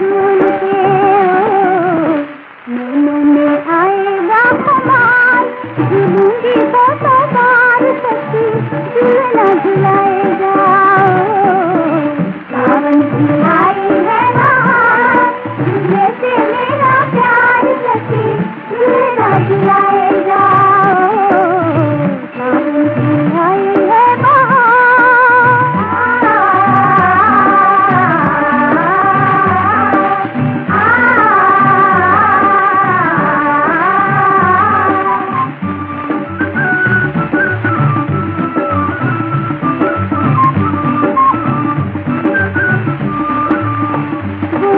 Thank you.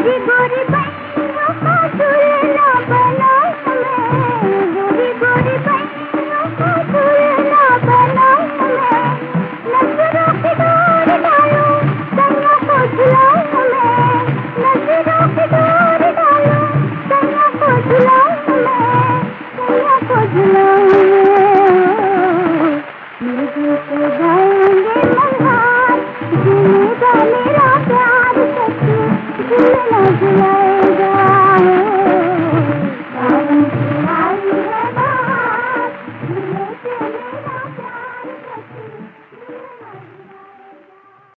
Gori Gori